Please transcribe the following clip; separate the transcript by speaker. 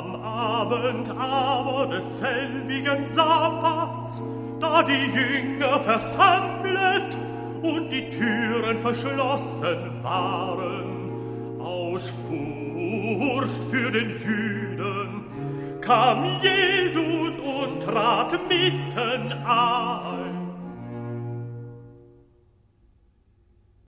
Speaker 1: Am Abend aber des selbigen Sabbats, da die Jünger versammelt und die Türen verschlossen waren, aus Furcht für den Jüden, kam Jesus und trat mitten an.